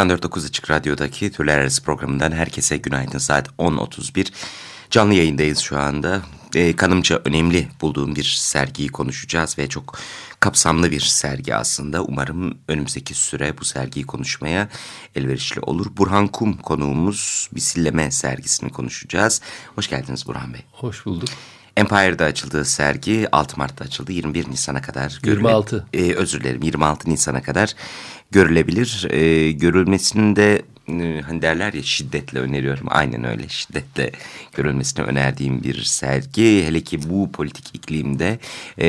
94.9 Açık Radyo'daki Türler Arası programından herkese günaydın. Saat 10.31. Canlı yayındayız şu anda. E, kanımca önemli bulduğum bir sergiyi konuşacağız ve çok kapsamlı bir sergi aslında. Umarım önümüzdeki süre bu sergiyi konuşmaya elverişli olur. Burhan Kum konuğumuz Bisilleme sergisini konuşacağız. Hoş geldiniz Burhan Bey. Hoş bulduk. Empire'da açıldığı sergi 6 Mart'ta açıldı. 21 Nisan'a kadar. 26. E, özür dilerim 26 Nisan'a kadar görülebilir. E, görülmesinde e, hani derler ya şiddetle öneriyorum. Aynen öyle şiddetle görülmesini önerdiğim bir sergi. Hele ki bu politik iklimde e,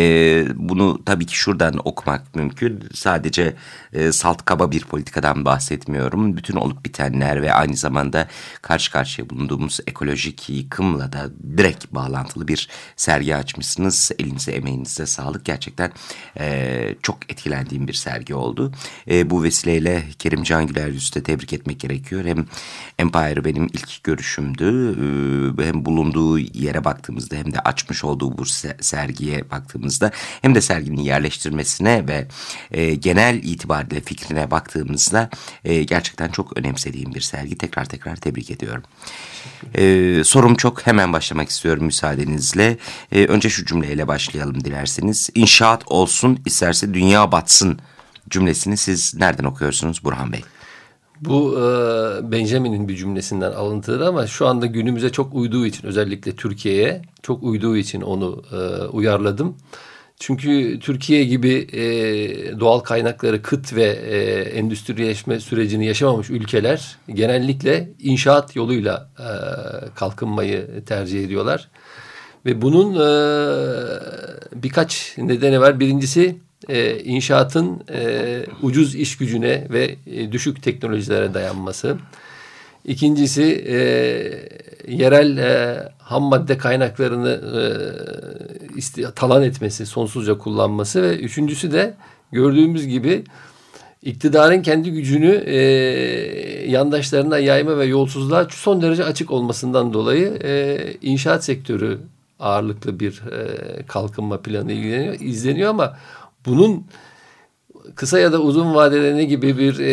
bunu tabii ki şuradan okumak mümkün. Sadece e, salt kaba bir politikadan bahsetmiyorum. Bütün olup bitenler ve aynı zamanda karşı karşıya bulunduğumuz ekolojik yıkımla da direkt bağlantılı bir sergi açmışsınız. Elinize emeğinize sağlık. Gerçekten e, çok etkilendiğim bir sergi oldu. E, bu vesileyle Kerim Can Güler Yüz'ü tebrik etmek gerekiyor. Hem Empire benim ilk görüşümdü. E, hem bulunduğu yere baktığımızda hem de açmış olduğu bu sergiye baktığımızda hem de serginin yerleştirmesine ve e, genel itibariyle fikrine baktığımızda e, gerçekten çok önemsediğim bir sergi. Tekrar tekrar tebrik ediyorum. E, sorum çok hemen başlamak istiyorum müsaadenizle. E, önce şu cümleyle başlayalım dilerseniz. İnşaat olsun isterse dünya batsın cümlesini siz nereden okuyorsunuz Burhan Bey? Bu e, Benjamin'in bir cümlesinden alıntıdır ama şu anda günümüze çok uyduğu için özellikle Türkiye'ye çok uyduğu için onu e, uyarladım. Çünkü Türkiye gibi e, doğal kaynakları kıt ve e, endüstrileşme sürecini yaşamamış ülkeler genellikle inşaat yoluyla e, kalkınmayı tercih ediyorlar. Ve bunun e, birkaç nedeni var. Birincisi e, inşaatın e, ucuz iş gücüne ve e, düşük teknolojilere dayanması. İkincisi e, yerel e, ham madde kaynaklarını e, isti, talan etmesi, sonsuzca kullanması ve üçüncüsü de gördüğümüz gibi iktidarın kendi gücünü e, yandaşlarına yayma ve yolsuzluğa son derece açık olmasından dolayı e, inşaat sektörü ağırlıklı bir e, kalkınma planı izleniyor, izleniyor ama bunun kısa ya da uzun vadede ne gibi bir e,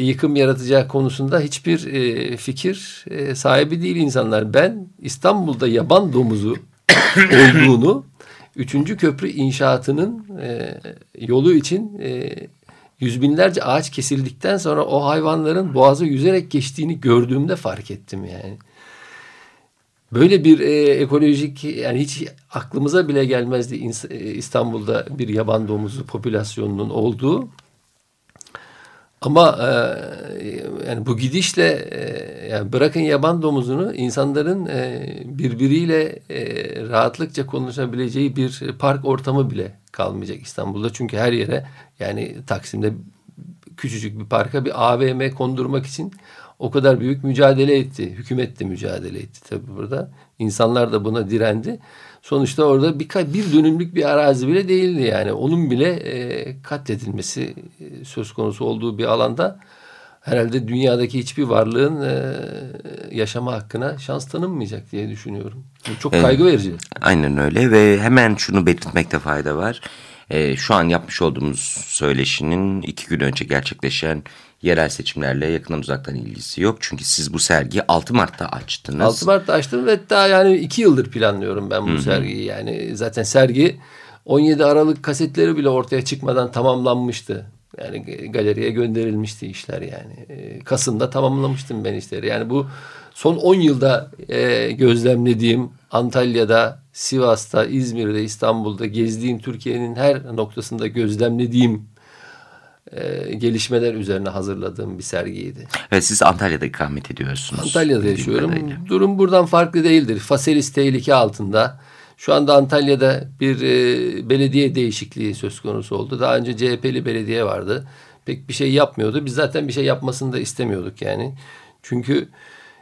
yıkım yaratacağı konusunda hiçbir e, fikir e, sahibi değil insanlar. Ben İstanbul'da yaban domuzu olduğunu üçüncü köprü inşaatının e, yolu için e, yüz binlerce ağaç kesildikten sonra o hayvanların boğazı yüzerek geçtiğini gördüğümde fark ettim yani. Böyle bir e, ekolojik yani hiç aklımıza bile gelmezdi e, İstanbul'da bir yaban domuzu popülasyonunun olduğu. Ama e, yani bu gidişle e, yani bırakın yaban domuzunu insanların e, birbiriyle e, rahatlıkça konuşabileceği bir park ortamı bile kalmayacak İstanbul'da. Çünkü her yere yani Taksim'de küçücük bir parka bir AVM kondurmak için o kadar büyük mücadele etti. Hükümet de mücadele etti tabii burada. İnsanlar da buna direndi. Sonuçta orada bir, bir dönümlük bir arazi bile değildi yani. Onun bile e, katledilmesi e, söz konusu olduğu bir alanda herhalde dünyadaki hiçbir varlığın e, yaşama hakkına şans tanınmayacak diye düşünüyorum. Çok kaygı verici. Aynen öyle ve hemen şunu belirtmekte fayda var. E, şu an yapmış olduğumuz söyleşinin iki gün önce gerçekleşen yerel seçimlerle yakından uzaktan ilgisi yok. Çünkü siz bu sergiyi 6 Mart'ta açtınız. 6 Mart'ta açtım ve daha yani 2 yıldır planlıyorum ben bu Hı-hı. sergiyi. Yani zaten sergi 17 Aralık kasetleri bile ortaya çıkmadan tamamlanmıştı. Yani galeriye gönderilmişti işler yani. Ee, Kasım'da tamamlamıştım ben işleri. Yani bu son 10 yılda e, gözlemlediğim Antalya'da, Sivas'ta, İzmir'de, İstanbul'da gezdiğim Türkiye'nin her noktasında gözlemlediğim e, gelişmeler üzerine hazırladığım bir sergiydi. Evet siz Antalya'da ikamet ediyorsunuz. Antalya'da yaşıyorum. Kadarıyla. Durum buradan farklı değildir. Faselis tehlike altında. Şu anda Antalya'da bir e, belediye değişikliği söz konusu oldu. Daha önce CHP'li belediye vardı. pek bir şey yapmıyordu. Biz zaten bir şey yapmasını da istemiyorduk yani. Çünkü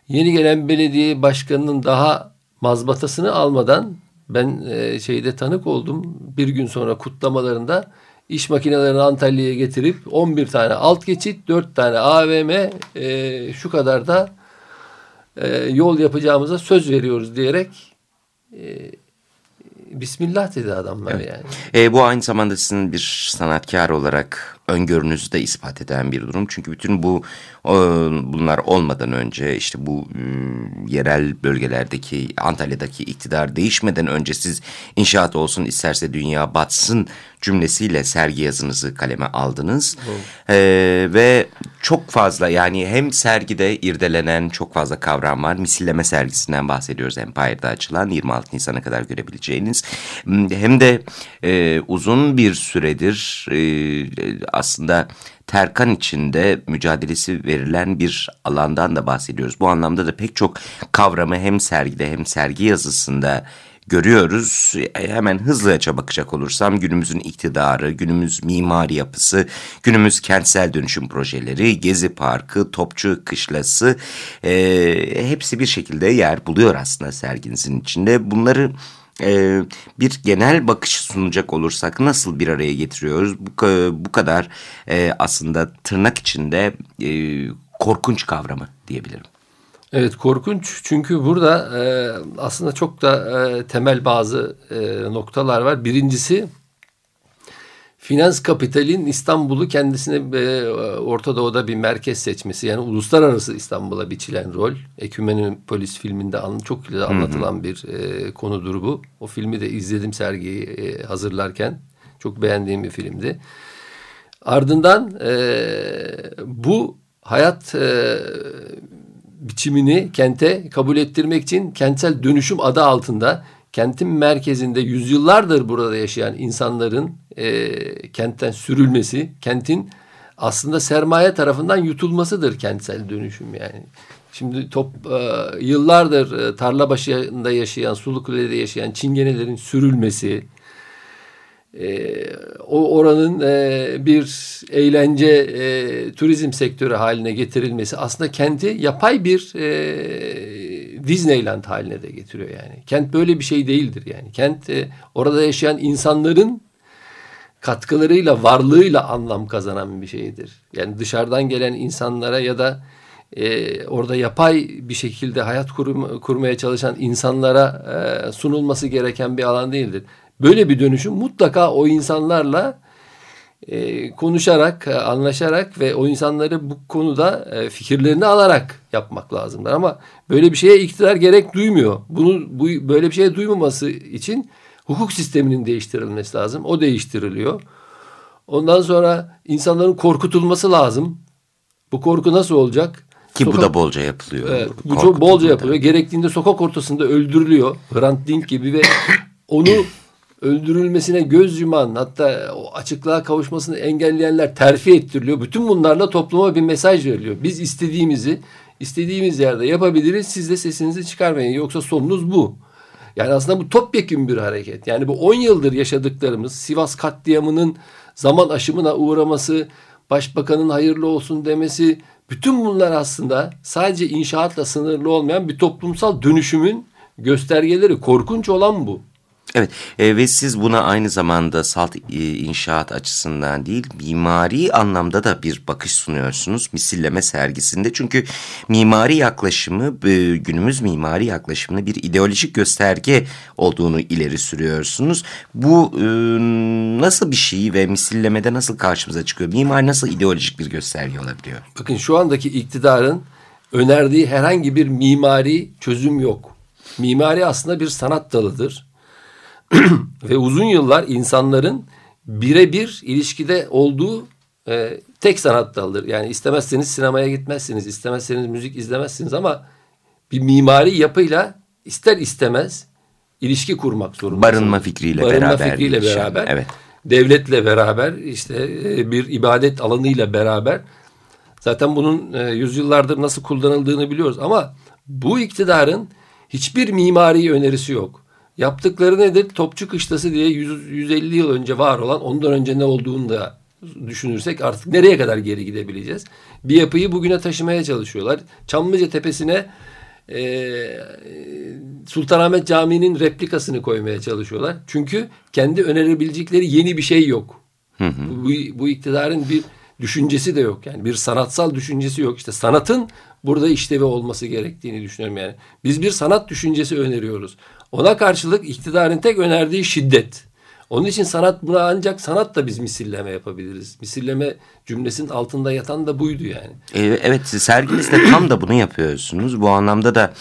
yeni gelen belediye başkanının daha mazbatasını almadan ben e, şeyde tanık oldum. Bir gün sonra kutlamalarında iş makinelerini Antalya'ya getirip 11 tane alt geçit, 4 tane AVM, e, şu kadar da e, yol yapacağımıza söz veriyoruz diyerek e, Bismillah dedi adamlar evet. yani. E, bu aynı zamanda sizin bir sanatkar olarak öngörünüzü de ispat eden bir durum. Çünkü bütün bu bunlar olmadan önce işte bu yerel bölgelerdeki Antalya'daki iktidar değişmeden önce siz inşaat olsun isterse dünya batsın cümlesiyle sergi yazınızı kaleme aldınız. Ee, ve çok fazla yani hem sergide irdelenen çok fazla kavram var. Misilleme sergisinden bahsediyoruz Empire'da açılan 26 Nisan'a kadar görebileceğiniz. Hem de e, uzun bir süredir e, aslında Terkan içinde mücadelesi verilen bir alandan da bahsediyoruz. Bu anlamda da pek çok kavramı hem sergide hem sergi yazısında görüyoruz. E, hemen hızlıca bakacak olursam günümüzün iktidarı, günümüz mimari yapısı, günümüz kentsel dönüşüm projeleri, Gezi Parkı, Topçu Kışlası e, hepsi bir şekilde yer buluyor aslında serginizin içinde. Bunları e, bir genel bakış sunacak olursak nasıl bir araya getiriyoruz? Bu, bu kadar e, aslında tırnak içinde e, korkunç kavramı diyebilirim. Evet korkunç çünkü burada e, aslında çok da temel bazı noktalar var. Birincisi finans kapitalin İstanbul'u kendisine e, Orta Doğu'da bir merkez seçmesi. Yani uluslararası İstanbul'a biçilen rol. Ekümenin Polis filminde çok güzel anlatılan hı hı. bir e, konudur bu. O filmi de izledim sergiyi e, hazırlarken. Çok beğendiğim bir filmdi. Ardından e, bu hayat e, biçimini kente kabul ettirmek için kentsel dönüşüm adı altında kentin merkezinde yüzyıllardır burada yaşayan insanların e, kentten sürülmesi, kentin aslında sermaye tarafından yutulmasıdır kentsel dönüşüm yani. Şimdi top e, yıllardır e, tarla başında yaşayan, Sulukule'de yaşayan çingenelerin sürülmesi, e, o oranın e, bir eğlence e, turizm sektörü haline getirilmesi aslında kenti yapay bir e, Disneyland haline de getiriyor yani. Kent böyle bir şey değildir yani. Kent e, orada yaşayan insanların katkılarıyla, varlığıyla anlam kazanan bir şeydir. Yani dışarıdan gelen insanlara ya da e, orada yapay bir şekilde hayat kurum, kurmaya çalışan insanlara e, sunulması gereken bir alan değildir. Böyle bir dönüşüm mutlaka o insanlarla e, konuşarak, e, anlaşarak ve o insanları bu konuda e, fikirlerini alarak yapmak lazımdır. Ama böyle bir şeye iktidar gerek duymuyor. Bunu bu böyle bir şeye duymaması için hukuk sisteminin değiştirilmesi lazım. O değiştiriliyor. Ondan sonra insanların korkutulması lazım. Bu korku nasıl olacak? Ki sokak, bu da bolca yapılıyor. Evet, bu çok bolca yapılıyor. Gerektiğinde sokak ortasında öldürülüyor. Hrant Dink gibi ve onu öldürülmesine göz yuman hatta o açıklığa kavuşmasını engelleyenler terfi ettiriliyor. Bütün bunlarla topluma bir mesaj veriliyor. Biz istediğimizi istediğimiz yerde yapabiliriz. Siz de sesinizi çıkarmayın. Yoksa sonunuz bu. Yani aslında bu topyekun bir hareket. Yani bu 10 yıldır yaşadıklarımız Sivas katliamının zaman aşımına uğraması, başbakanın hayırlı olsun demesi bütün bunlar aslında sadece inşaatla sınırlı olmayan bir toplumsal dönüşümün göstergeleri. Korkunç olan bu. Evet e, ve siz buna aynı zamanda salt e, inşaat açısından değil mimari anlamda da bir bakış sunuyorsunuz misilleme sergisinde. Çünkü mimari yaklaşımı e, günümüz mimari yaklaşımını bir ideolojik gösterge olduğunu ileri sürüyorsunuz. Bu e, nasıl bir şey ve misillemede nasıl karşımıza çıkıyor? Mimari nasıl ideolojik bir gösterge olabiliyor? Bakın şu andaki iktidarın önerdiği herhangi bir mimari çözüm yok. Mimari aslında bir sanat dalıdır ve uzun yıllar insanların birebir ilişkide olduğu e, tek sanat dalıdır. Yani istemezseniz sinemaya gitmezsiniz, istemezseniz müzik izlemezsiniz ama bir mimari yapıyla ister istemez ilişki kurmak zorundasınız. Barınma fikriyle Barınma beraber. fikriyle beraber. Evet. Devletle beraber işte e, bir ibadet alanıyla beraber. Zaten bunun e, yüzyıllardır nasıl kullanıldığını biliyoruz ama bu iktidarın hiçbir mimari önerisi yok. Yaptıkları nedir? Topçu kışlası diye 100, 150 yıl önce var olan ondan önce ne olduğunu da düşünürsek artık nereye kadar geri gidebileceğiz? Bir yapıyı bugüne taşımaya çalışıyorlar. Çamlıca Tepesi'ne e, Sultanahmet Camii'nin replikasını koymaya çalışıyorlar. Çünkü kendi önerebilecekleri yeni bir şey yok. Hı hı. Bu, bu iktidarın bir düşüncesi de yok. Yani bir sanatsal düşüncesi yok. İşte sanatın burada işlevi olması gerektiğini düşünüyorum yani. Biz bir sanat düşüncesi öneriyoruz. Ona karşılık iktidarın tek önerdiği şiddet. Onun için sanat buna ancak sanat da biz misilleme yapabiliriz. Misilleme cümlesinin altında yatan da buydu yani. Evet serginizde tam da bunu yapıyorsunuz. Bu anlamda da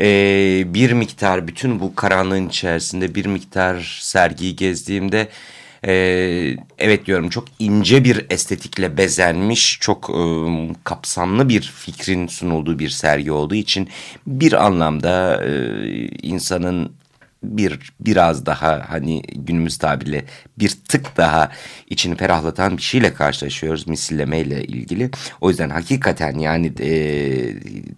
e, bir miktar bütün bu karanlığın içerisinde bir miktar sergiyi gezdiğimde e, evet diyorum çok ince bir estetikle bezenmiş çok e, kapsamlı bir fikrin sunulduğu bir sergi olduğu için bir anlamda e, insanın bir biraz daha hani günümüz tabiriyle bir tık daha içini ferahlatan bir şeyle karşılaşıyoruz misilleme ile ilgili. O yüzden hakikaten yani e,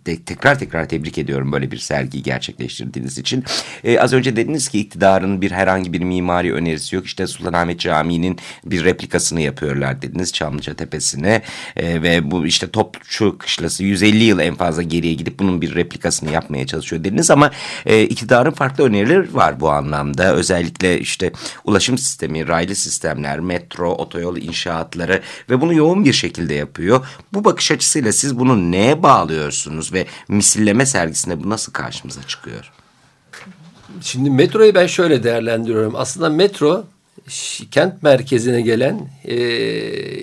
de, tekrar tekrar tebrik ediyorum böyle bir sergiyi gerçekleştirdiğiniz için. E, az önce dediniz ki iktidarın bir herhangi bir mimari önerisi yok. İşte Sultanahmet Camii'nin bir replikasını yapıyorlar dediniz Çamlıca Tepesi'ne e, ve bu işte Topçu Kışlası 150 yıl en fazla geriye gidip bunun bir replikasını yapmaya çalışıyor dediniz ama e, iktidarın farklı önerileri var bu anlamda. Özellikle işte ulaşım sistemi, raylı sistemler, metro, otoyol inşaatları ve bunu yoğun bir şekilde yapıyor. Bu bakış açısıyla siz bunu neye bağlıyorsunuz ve misilleme sergisinde bu nasıl karşımıza çıkıyor? Şimdi metroyu ben şöyle değerlendiriyorum. Aslında metro kent merkezine gelen e,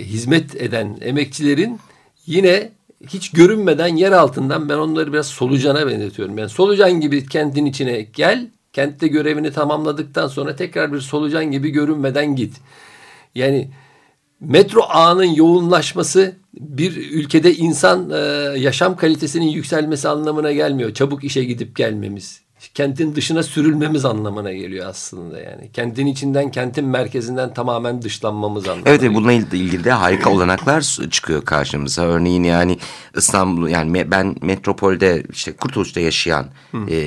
hizmet eden emekçilerin yine hiç görünmeden yer altından ben onları biraz solucana benzetiyorum. Yani solucan gibi kentin içine gel Kentte görevini tamamladıktan sonra tekrar bir solucan gibi görünmeden git. Yani metro ağının yoğunlaşması bir ülkede insan e, yaşam kalitesinin yükselmesi anlamına gelmiyor. Çabuk işe gidip gelmemiz kentin dışına sürülmemiz anlamına geliyor aslında yani. Kentin içinden, kentin merkezinden tamamen dışlanmamız anlamına Evet, bununla ilgili de harika olanaklar çıkıyor karşımıza. Örneğin yani İstanbul, yani ben metropolde işte Kurtuluş'ta yaşayan e,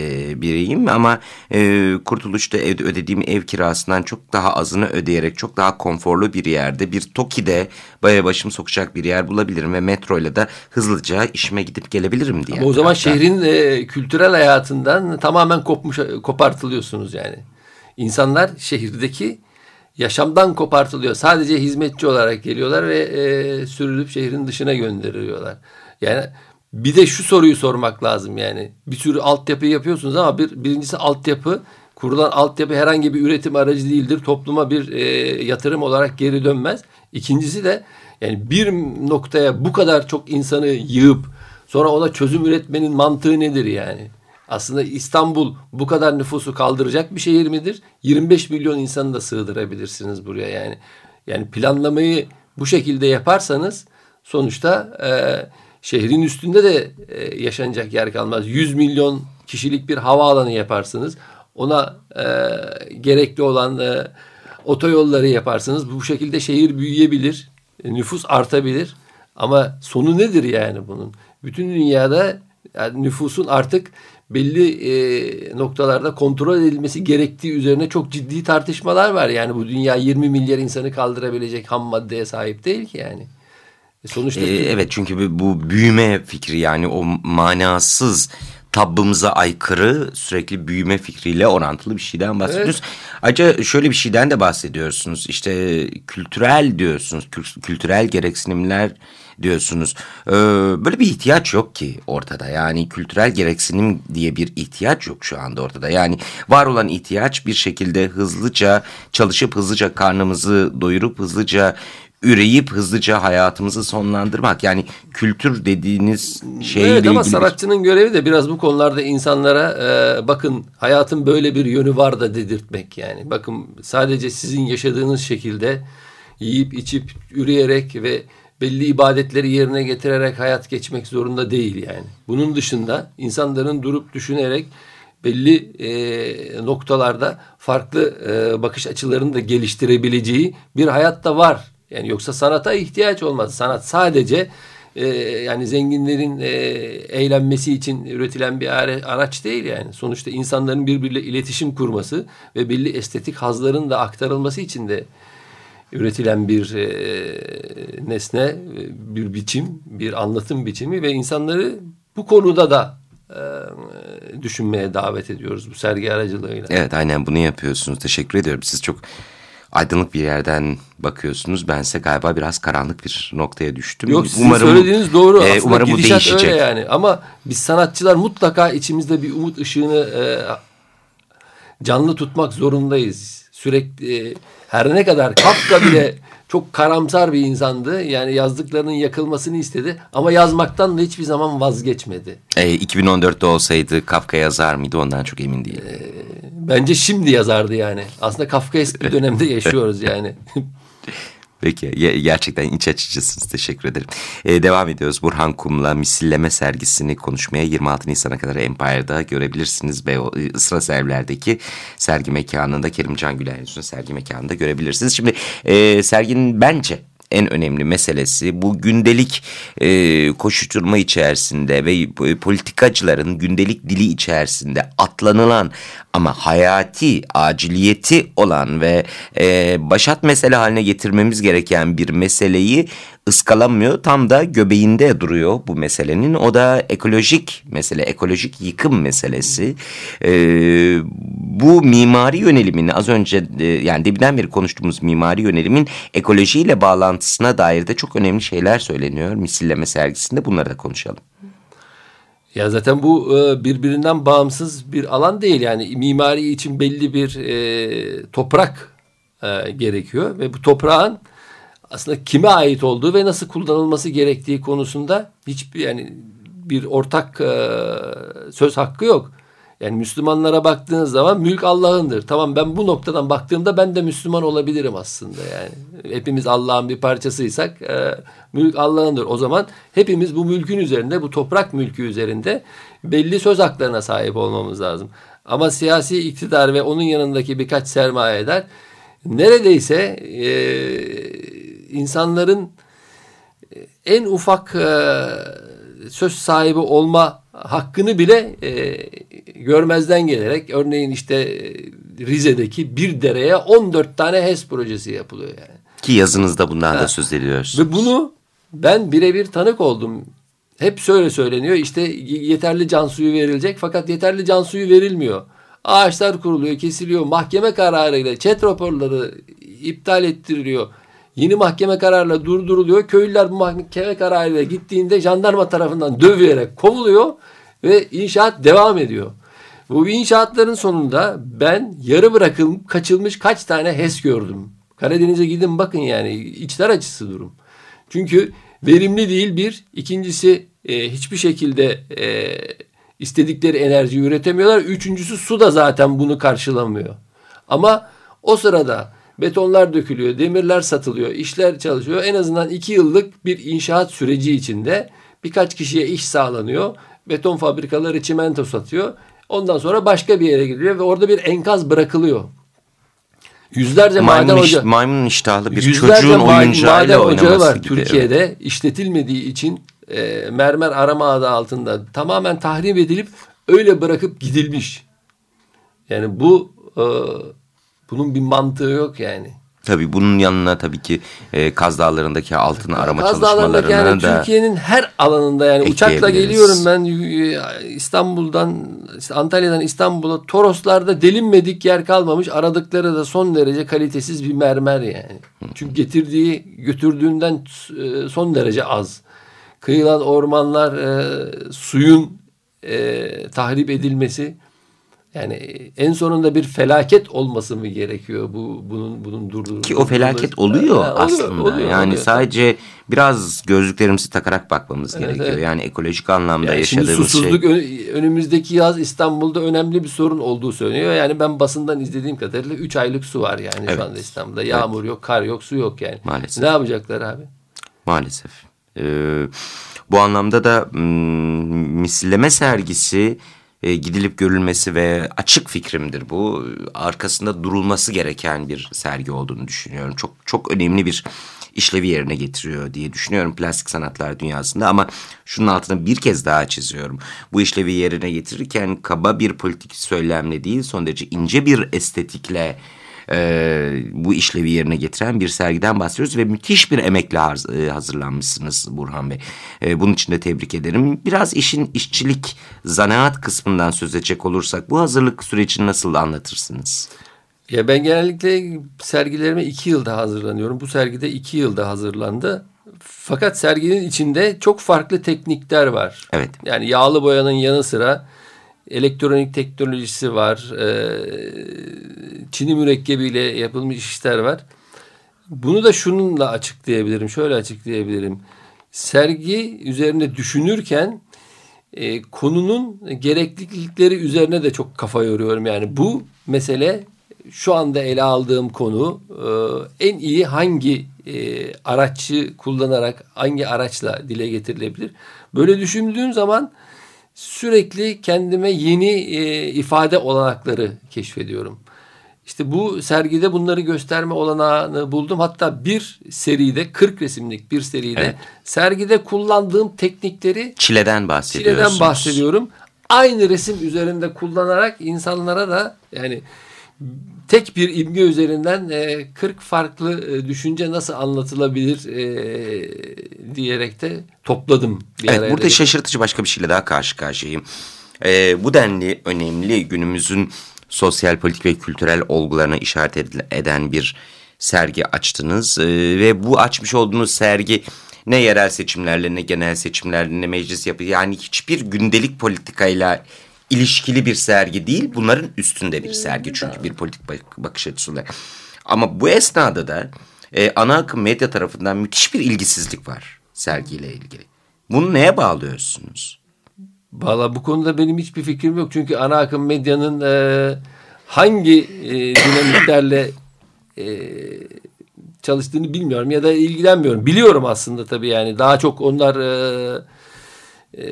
biriyim ama e, Kurtuluş'ta ev, ödediğim ev kirasından çok daha azını ödeyerek çok daha konforlu bir yerde bir TOKİ'de baya başım sokacak bir yer bulabilirim ve metroyla da hızlıca işime gidip gelebilirim diye. Ama o zaman hatta. şehrin e, kültürel hayatından tamamen tamamen kopmuş kopartılıyorsunuz yani. İnsanlar şehirdeki yaşamdan kopartılıyor. Sadece hizmetçi olarak geliyorlar ve e, sürülüp şehrin dışına gönderiliyorlar. Yani bir de şu soruyu sormak lazım yani. Bir sürü altyapı yapıyorsunuz ama bir birincisi altyapı kurulan altyapı herhangi bir üretim aracı değildir. Topluma bir e, yatırım olarak geri dönmez. İkincisi de yani bir noktaya bu kadar çok insanı yığıp sonra ona çözüm üretmenin mantığı nedir yani? Aslında İstanbul bu kadar nüfusu kaldıracak bir şehir midir? 25 milyon insanı da sığdırabilirsiniz buraya yani. Yani planlamayı bu şekilde yaparsanız sonuçta e, şehrin üstünde de e, yaşanacak yer kalmaz. 100 milyon kişilik bir havaalanı yaparsınız. Ona e, gerekli olan e, otoyolları yaparsınız. Bu şekilde şehir büyüyebilir. E, nüfus artabilir. Ama sonu nedir yani bunun? Bütün dünyada yani nüfusun artık belli e, noktalarda kontrol edilmesi gerektiği üzerine çok ciddi tartışmalar var. Yani bu dünya 20 milyar insanı kaldırabilecek ham maddeye sahip değil ki yani. E sonuçta ee, evet çünkü bu büyüme fikri yani o manasız tabbımıza aykırı sürekli büyüme fikriyle orantılı bir şeyden bahsediyoruz. Evet. Ayrıca şöyle bir şeyden de bahsediyorsunuz. İşte kültürel diyorsunuz. Kültürel gereksinimler diyorsunuz. Ee, böyle bir ihtiyaç yok ki ortada. Yani kültürel gereksinim diye bir ihtiyaç yok şu anda ortada. Yani var olan ihtiyaç bir şekilde hızlıca çalışıp hızlıca karnımızı doyurup hızlıca üreyip hızlıca hayatımızı sonlandırmak. Yani kültür dediğiniz şeyle evet, ama sanatçının görevi de biraz bu konularda insanlara e, bakın hayatın böyle bir yönü var da dedirtmek yani. Bakın sadece sizin yaşadığınız şekilde yiyip içip üreyerek ve belli ibadetleri yerine getirerek hayat geçmek zorunda değil yani. Bunun dışında insanların durup düşünerek belli e, noktalarda farklı e, bakış açılarını da geliştirebileceği bir hayat da var. Yani yoksa sanata ihtiyaç olmaz. Sanat sadece e, yani zenginlerin e, eğlenmesi için üretilen bir araç değil yani. Sonuçta insanların birbiriyle iletişim kurması ve belli estetik hazların da aktarılması için de üretilen bir e, nesne, bir biçim, bir anlatım biçimi ve insanları bu konuda da e, düşünmeye davet ediyoruz bu sergi aracılığıyla. Evet aynen bunu yapıyorsunuz. Teşekkür ediyorum. Siz çok aydınlık bir yerden bakıyorsunuz. Ben ise galiba biraz karanlık bir noktaya düştüm. Yok sizin umarım, söylediğiniz doğru. E, Aslında umarım bu değişecek. öyle yani. Ama biz sanatçılar mutlaka içimizde bir umut ışığını e, canlı tutmak zorundayız. Sürekli e, her ne kadar Kafka bile çok karamsar bir insandı. Yani yazdıklarının yakılmasını istedi ama yazmaktan da hiçbir zaman vazgeçmedi. E, 2014'te olsaydı Kafka yazar mıydı ondan çok emin değilim. E, bence şimdi yazardı yani. Aslında Kafkaesk bir dönemde yaşıyoruz yani. Peki gerçekten iç açıcısınız teşekkür ederim. Ee, devam ediyoruz Burhan Kum'la misilleme sergisini konuşmaya 26 Nisan'a kadar Empire'da görebilirsiniz. Ve sıra sergilerdeki sergi mekanında Kerimcan Güler sergi mekanında görebilirsiniz. Şimdi e, serginin bence en önemli meselesi bu gündelik e, koşuşturma içerisinde ve politikacıların gündelik dili içerisinde atlanılan ama hayati aciliyeti olan ve e, başat mesele haline getirmemiz gereken bir meseleyi ıskalamıyor. Tam da göbeğinde duruyor bu meselenin. O da ekolojik mesele, ekolojik yıkım meselesi. E, bu mimari yönelimin az önce e, yani debinden beri konuştuğumuz mimari yönelimin ekolojiyle bağlantısına dair de çok önemli şeyler söyleniyor. Misilleme sergisinde bunları da konuşalım. Ya zaten bu e, birbirinden bağımsız bir alan değil yani mimari için belli bir e, toprak e, gerekiyor ve bu toprağın aslında kime ait olduğu ve nasıl kullanılması gerektiği konusunda hiçbir yani bir ortak söz hakkı yok. Yani Müslümanlara baktığınız zaman mülk Allah'ındır. Tamam ben bu noktadan baktığımda ben de Müslüman olabilirim aslında yani. Hepimiz Allah'ın bir parçasıysak e, mülk Allah'ındır. O zaman hepimiz bu mülkün üzerinde, bu toprak mülkü üzerinde belli söz haklarına sahip olmamız lazım. Ama siyasi iktidar ve onun yanındaki birkaç sermayedar neredeyse e, insanların en ufak e, söz sahibi olma hakkını bile e, görmezden gelerek örneğin işte e, Rize'deki bir dereye 14 tane HES projesi yapılıyor yani. Ki yazınızda bundan ha. da söz ediyorsunuz. Ve bunu ben birebir tanık oldum. Hep şöyle söyleniyor işte yeterli can suyu verilecek fakat yeterli can suyu verilmiyor. Ağaçlar kuruluyor, kesiliyor. Mahkeme kararıyla çet raporları iptal ettiriliyor. Yeni mahkeme kararıyla durduruluyor. Köylüler bu mahkeme kararıyla gittiğinde jandarma tarafından dövülerek kovuluyor ve inşaat devam ediyor. Bu inşaatların sonunda ben yarı bırakılıp kaçılmış kaç tane HES gördüm. Karadeniz'e gidin bakın yani içler acısı durum. Çünkü verimli değil bir. İkincisi e, hiçbir şekilde e, istedikleri enerjiyi üretemiyorlar. Üçüncüsü su da zaten bunu karşılamıyor. Ama o sırada betonlar dökülüyor, demirler satılıyor, işler çalışıyor. En azından iki yıllık bir inşaat süreci içinde birkaç kişiye iş sağlanıyor. Beton fabrikaları çimento satıyor. Ondan sonra başka bir yere gidiyor ve orada bir enkaz bırakılıyor. Yüzlerce maymun maden ocağı. Maymun iştahlı bir çocuğun oyuncağıyla oynaması var gibi. Türkiye'de evet. işletilmediği için e, mermer arama adı altında tamamen tahrim edilip öyle bırakıp gidilmiş. Yani bu e, bunun bir mantığı yok yani. Tabii bunun yanına tabii ki e, Kaz Dağları'ndaki altın arama Kaz çalışmalarına yani da Türkiye'nin her alanında yani uçakla geliyorum ben İstanbul'dan Antalya'dan İstanbul'a Toroslarda delinmedik yer kalmamış. Aradıkları da son derece kalitesiz bir mermer yani. Çünkü getirdiği götürdüğünden e, son derece az. Kıyılan ormanlar e, suyun e, tahrip edilmesi yani en sonunda bir felaket olması mı gerekiyor bu bunun bunun durdurulması? Ki o felaket oluyor ha, aslında. Oluyor, yani oluyor. sadece biraz gözlüklerimizi takarak bakmamız evet, gerekiyor. Evet. Yani ekolojik anlamda yani yaşadığımız şimdi susuzluk şey. önümüzdeki yaz İstanbul'da önemli bir sorun olduğu söyleniyor. Yani ben basından izlediğim kadarıyla 3 aylık su var yani evet. şu anda İstanbul'da. Yağmur evet. yok, kar yok, su yok yani. Maalesef. Ne yapacaklar abi? Maalesef. Ee, bu anlamda da misilleme sergisi e, gidilip görülmesi ve açık fikrimdir bu. Arkasında durulması gereken bir sergi olduğunu düşünüyorum. Çok çok önemli bir işlevi yerine getiriyor diye düşünüyorum plastik sanatlar dünyasında ama şunun altını bir kez daha çiziyorum. Bu işlevi yerine getirirken kaba bir politik söylemle değil son derece ince bir estetikle e, bu işlevi yerine getiren bir sergiden bahsediyoruz ve müthiş bir emekle e, hazırlanmışsınız Burhan Bey. E, bunun için de tebrik ederim. Biraz işin işçilik, zanaat kısmından söz edecek olursak bu hazırlık sürecini nasıl anlatırsınız? Ya ben genellikle sergilerime iki yılda hazırlanıyorum. Bu sergide iki yılda hazırlandı. Fakat serginin içinde çok farklı teknikler var. Evet. Yani yağlı boyanın yanı sıra elektronik teknolojisi var. E, çini mürekkebiyle yapılmış işler var. Bunu da şununla açıklayabilirim. Şöyle açıklayabilirim. Sergi üzerine düşünürken e, konunun gereklilikleri üzerine de çok kafa yoruyorum. Yani bu mesele şu anda ele aldığım konu e, en iyi hangi e, araçı kullanarak hangi araçla dile getirilebilir? Böyle düşündüğüm zaman sürekli kendime yeni e, ifade olanakları keşfediyorum. İşte bu sergide bunları gösterme olanağını buldum. Hatta bir seride 40 resimlik bir seride evet. sergide kullandığım teknikleri çileden bahsediyorsunuz. Çileden bahsediyorum. Aynı resim üzerinde kullanarak insanlara da yani tek bir imge üzerinden e, 40 farklı e, düşünce nasıl anlatılabilir e, diyerek de topladım. Bir evet burada şaşırtıcı başka bir şeyle daha karşı karşıyayım. E, bu denli önemli günümüzün sosyal, politik ve kültürel olgularına işaret eden bir sergi açtınız. E, ve bu açmış olduğunuz sergi ne yerel seçimlerle ne genel seçimlerle ne meclis yapı yani hiçbir gündelik politikayla ilişkili bir sergi değil. Bunların üstünde bir sergi çünkü bir politik bakış açısıyla. Ama bu esnada da e, ana akım medya tarafından müthiş bir ilgisizlik var sergiyle ilgili. Bunu neye bağlıyorsunuz? Valla bu konuda benim hiçbir fikrim yok. Çünkü ana akım medyanın e, hangi e, dinamiklerle e, çalıştığını bilmiyorum ya da ilgilenmiyorum. Biliyorum aslında tabii yani daha çok onlar e, e,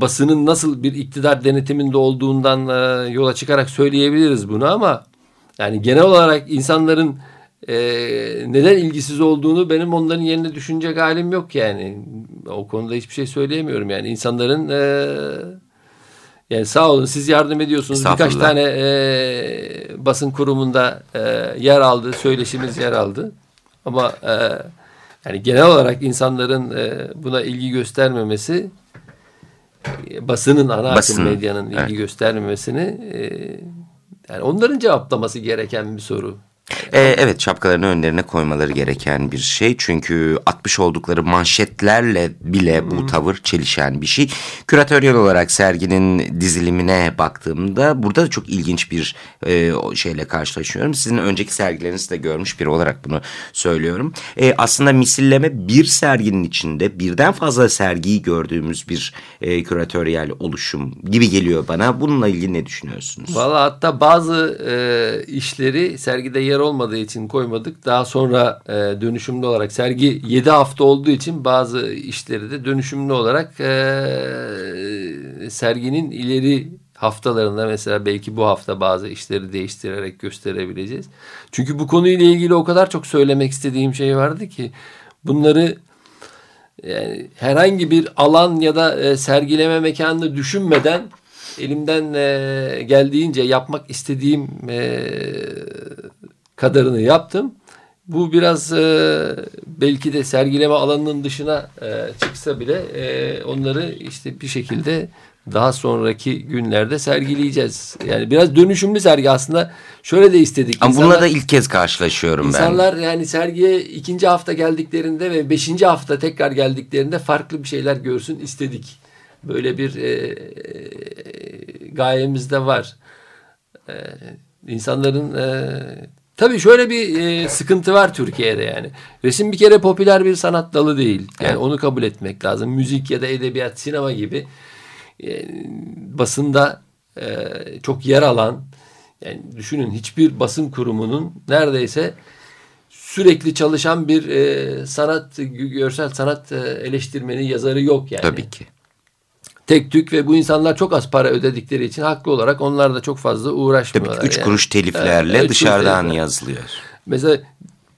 basının nasıl bir iktidar denetiminde olduğundan e, yola çıkarak söyleyebiliriz bunu ama yani genel olarak insanların e, neden ilgisiz olduğunu benim onların yerine düşünecek halim yok yani. O konuda hiçbir şey söyleyemiyorum yani. insanların e, yani sağ olun siz yardım ediyorsunuz. Birkaç tane e, basın kurumunda e, yer aldı. Söyleşimiz yer aldı. Ama e, yani genel olarak insanların e, buna ilgi göstermemesi basının ana Basın, akım medyanın ilgi evet. göstermemesini e, yani onların cevaplaması gereken bir soru. Ee, evet şapkalarını önlerine koymaları gereken bir şey. Çünkü atmış oldukları manşetlerle bile hmm. bu tavır çelişen bir şey. Küratöryel olarak serginin dizilimine baktığımda burada da çok ilginç bir e, şeyle karşılaşıyorum. Sizin önceki sergilerinizi de görmüş biri olarak bunu söylüyorum. E, aslında misilleme bir serginin içinde birden fazla sergiyi gördüğümüz bir e, küratöryel oluşum gibi geliyor bana. Bununla ilgili ne düşünüyorsunuz? Valla hatta bazı e, işleri sergide yer olmadığı için koymadık. Daha sonra e, dönüşümlü olarak sergi 7 hafta olduğu için bazı işleri de dönüşümlü olarak e, serginin ileri haftalarında mesela belki bu hafta bazı işleri değiştirerek gösterebileceğiz. Çünkü bu konuyla ilgili o kadar çok söylemek istediğim şey vardı ki bunları yani herhangi bir alan ya da e, sergileme mekanını düşünmeden elimden e, geldiğince yapmak istediğim e, kadarını yaptım. Bu biraz e, belki de sergileme alanının dışına e, çıksa bile e, onları işte bir şekilde daha sonraki günlerde sergileyeceğiz. Yani biraz dönüşümlü sergi aslında. Şöyle de istedik. Ama bununla da ilk kez karşılaşıyorum insanlar ben. İnsanlar yani sergiye ikinci hafta geldiklerinde ve beşinci hafta tekrar geldiklerinde farklı bir şeyler görsün istedik. Böyle bir e, e, gayemiz de var. E, insanların e, Tabii şöyle bir e, sıkıntı var Türkiye'de yani. Resim bir kere popüler bir sanat dalı değil. Yani evet. onu kabul etmek lazım. Müzik ya da edebiyat, sinema gibi e, basında e, çok yer alan yani düşünün hiçbir basın kurumunun neredeyse sürekli çalışan bir e, sanat görsel sanat e, eleştirmeni yazarı yok yani. Tabii ki tek tük ve bu insanlar çok az para ödedikleri için haklı olarak onlar da çok fazla uğraşmıyorlar. Tabii üç yani. kuruş teliflerle evet, dışarıdan telifler. yazılıyor. Mesela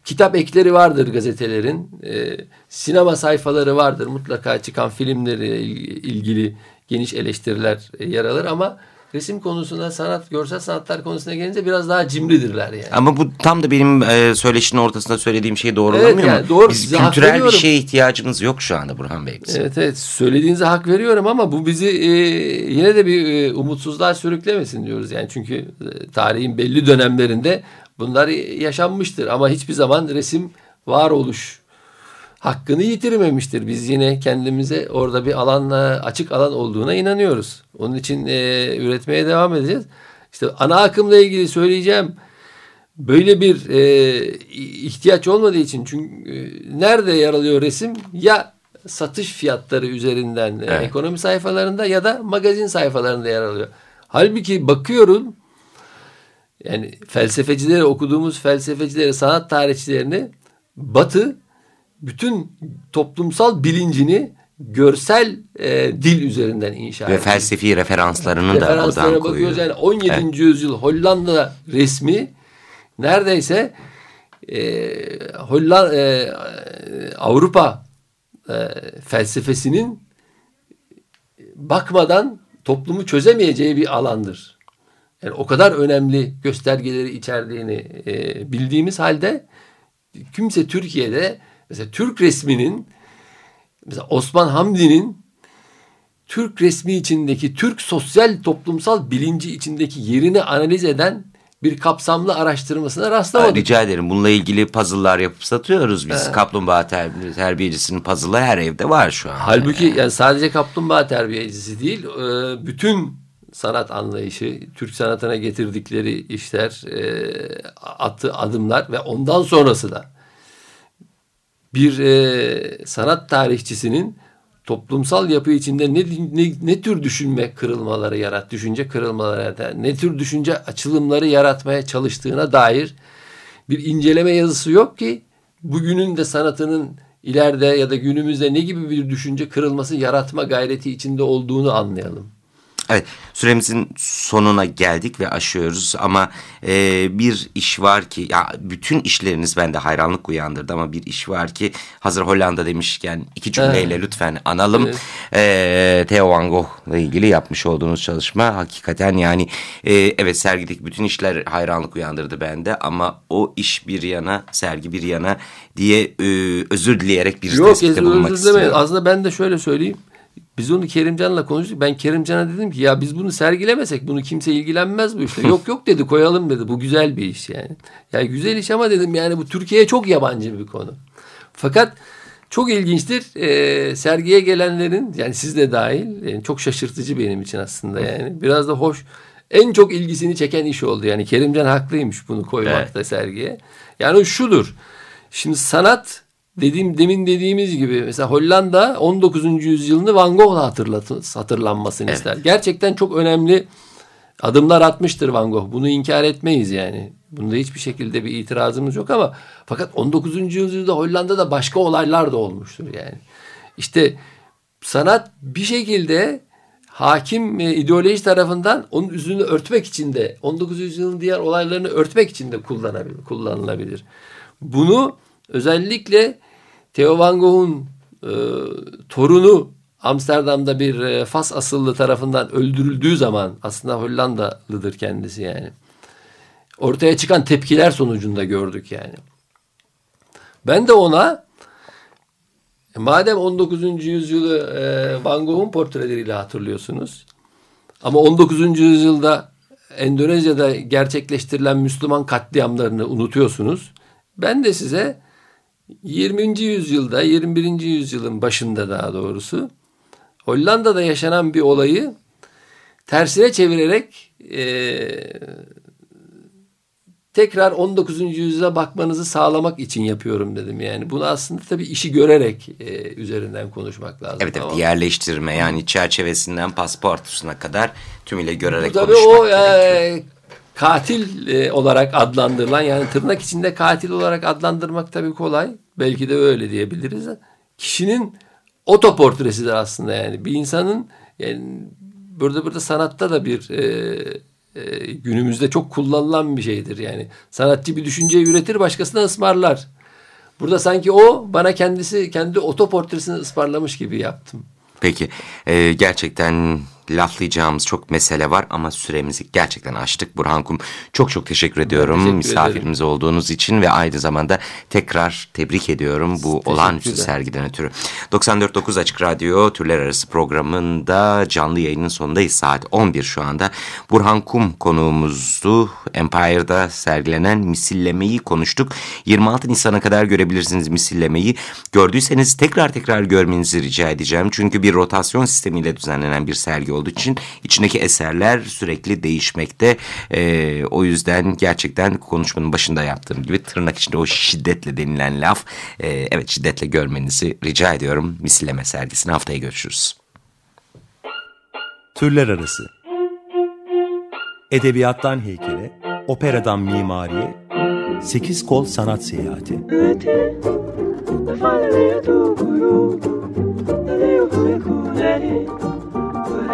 kitap ekleri vardır gazetelerin. E, sinema sayfaları vardır. Mutlaka çıkan filmleri ilgili geniş eleştiriler yer alır ama resim konusunda sanat, görsel sanatlar konusuna gelince biraz daha cimridirler yani. Ama bu tam da benim e, söyleşinin ortasında söylediğim şey doğrulamıyor Evet, yani mu? doğru. Biz kültürel bir veriyorum. şeye ihtiyacımız yok şu anda Burhan Bey. bizim. Evet evet söylediğinize hak veriyorum ama bu bizi e, yine de bir e, umutsuzluğa sürüklemesin diyoruz. Yani çünkü e, tarihin belli dönemlerinde bunlar yaşanmıştır ama hiçbir zaman resim varoluş hakkını yitirmemiştir. Biz yine kendimize orada bir alanla açık alan olduğuna inanıyoruz. Onun için e, üretmeye devam edeceğiz. İşte ana akımla ilgili söyleyeceğim böyle bir e, ihtiyaç olmadığı için çünkü e, nerede yer alıyor resim ya satış fiyatları üzerinden e, Evet. ekonomi sayfalarında ya da magazin sayfalarında yer alıyor. Halbuki bakıyorum yani felsefecileri okuduğumuz felsefecileri, sanat tarihçilerini Batı bütün toplumsal bilincini görsel e, dil üzerinden inşa Ve ediyor. felsefi referanslarını da oradan koyuyor. Yani 17. Evet. yüzyıl Hollanda resmi neredeyse e, Hollanda e, Avrupa e, felsefesinin bakmadan toplumu çözemeyeceği bir alandır. Yani o kadar önemli göstergeleri içerdiğini e, bildiğimiz halde kimse Türkiye'de mesela Türk resminin mesela Osman Hamdi'nin Türk resmi içindeki Türk sosyal toplumsal bilinci içindeki yerini analiz eden bir kapsamlı araştırmasına rastlamadık. Rica ederim. Bununla ilgili puzzle'lar yapıp satıyoruz biz. Kaplumbağa ter- terbiyecisinin puzzle'ı her evde var şu an. Halbuki yani sadece kaplumbağa terbiyecisi değil, e, bütün sanat anlayışı, Türk sanatına getirdikleri işler, e, attığı adımlar ve ondan sonrası da bir e, sanat tarihçisinin toplumsal yapı içinde ne, ne, ne tür düşünme kırılmaları yarat, düşünce kırılmaları yarat, ne tür düşünce açılımları yaratmaya çalıştığına dair bir inceleme yazısı yok ki bugünün de sanatının ileride ya da günümüzde ne gibi bir düşünce kırılması yaratma gayreti içinde olduğunu anlayalım. Evet süremizin sonuna geldik ve aşıyoruz ama e, bir iş var ki ya bütün işleriniz bende hayranlık uyandırdı ama bir iş var ki hazır Hollanda demişken iki cümleyle lütfen analım. Evet. E, Theo Van Gogh'la ilgili yapmış olduğunuz çalışma hakikaten yani e, evet sergideki bütün işler hayranlık uyandırdı bende ama o iş bir yana sergi bir yana diye e, özür dileyerek bir Yok tespitte bulunmak özür dilemeyin. istiyorum. Aslında ben de şöyle söyleyeyim. Biz onu Kerimcan'la konuştuk. Ben Kerimcan'a dedim ki ya biz bunu sergilemesek bunu kimse ilgilenmez bu işte. yok yok dedi koyalım dedi. Bu güzel bir iş yani. Ya güzel iş ama dedim yani bu Türkiye'ye çok yabancı bir konu. Fakat çok ilginçtir. Ee, sergiye gelenlerin yani siz de dahil yani çok şaşırtıcı benim için aslında yani. Biraz da hoş. En çok ilgisini çeken iş oldu. Yani Kerimcan haklıymış bunu koymakta sergiye. Yani şudur. Şimdi sanat dediğim demin dediğimiz gibi mesela Hollanda 19. yüzyılını Van Gogh'la hatırlatın, hatırlanmasını ister. Gerçekten çok önemli adımlar atmıştır Van Gogh. Bunu inkar etmeyiz yani. Bunda hiçbir şekilde bir itirazımız yok ama fakat 19. yüzyılda Hollanda'da başka olaylar da olmuştur yani. İşte sanat bir şekilde hakim e, ideoloji tarafından onun yüzünü örtmek için de 19. yüzyılın diğer olaylarını örtmek için de kullanabilir, kullanılabilir. Bunu özellikle Theo Van Gogh'un e, torunu Amsterdam'da bir e, Fas asıllı tarafından öldürüldüğü zaman aslında Hollandalıdır kendisi yani. Ortaya çıkan tepkiler sonucunda gördük yani. Ben de ona e, madem 19. yüzyılı e, Van Gogh'un portreleriyle hatırlıyorsunuz ama 19. yüzyılda Endonezya'da gerçekleştirilen Müslüman katliamlarını unutuyorsunuz. Ben de size 20. yüzyılda, 21. yüzyılın başında daha doğrusu Hollanda'da yaşanan bir olayı tersine çevirerek e, tekrar 19. yüzyıla bakmanızı sağlamak için yapıyorum dedim. Yani bunu aslında tabii işi görerek e, üzerinden konuşmak lazım. Evet evet yerleştirme yani çerçevesinden pasportusuna kadar tümüyle görerek Tabii konuşmak o gerekiyor. e, katil e, olarak adlandırılan yani tırnak içinde katil olarak adlandırmak tabii kolay. Belki de öyle diyebiliriz. Kişinin otoportresidir aslında yani. Bir insanın yani burada burada sanatta da bir e, e, günümüzde çok kullanılan bir şeydir yani. Sanatçı bir düşünceyi üretir başkasına ısmarlar. Burada sanki o bana kendisi kendi otoportresini ısmarlamış gibi yaptım. Peki e, gerçekten laflayacağımız çok mesele var ama süremizi gerçekten aştık. Burhan Kum çok çok teşekkür ediyorum teşekkür misafirimiz ederim. olduğunuz için ve aynı zamanda tekrar tebrik ediyorum bu olağanüstü sergiden ötürü. 94.9 Açık Radyo Türler Arası programında canlı yayının sonundayız. Saat 11 şu anda. Burhan Kum konuğumuzdu. Empire'da sergilenen misillemeyi konuştuk. 26 Nisan'a kadar görebilirsiniz misillemeyi. Gördüyseniz tekrar tekrar görmenizi rica edeceğim. Çünkü bir rotasyon sistemiyle düzenlenen bir sergi olduğu için içindeki eserler sürekli değişmekte. Ee, o yüzden gerçekten konuşmanın başında yaptığım gibi tırnak içinde o şiddetle denilen laf. e, evet şiddetle görmenizi rica ediyorum. Misilleme sergisini haftaya görüşürüz. Türler Arası Edebiyattan heykele, operadan mimariye, sekiz kol sanat seyahati.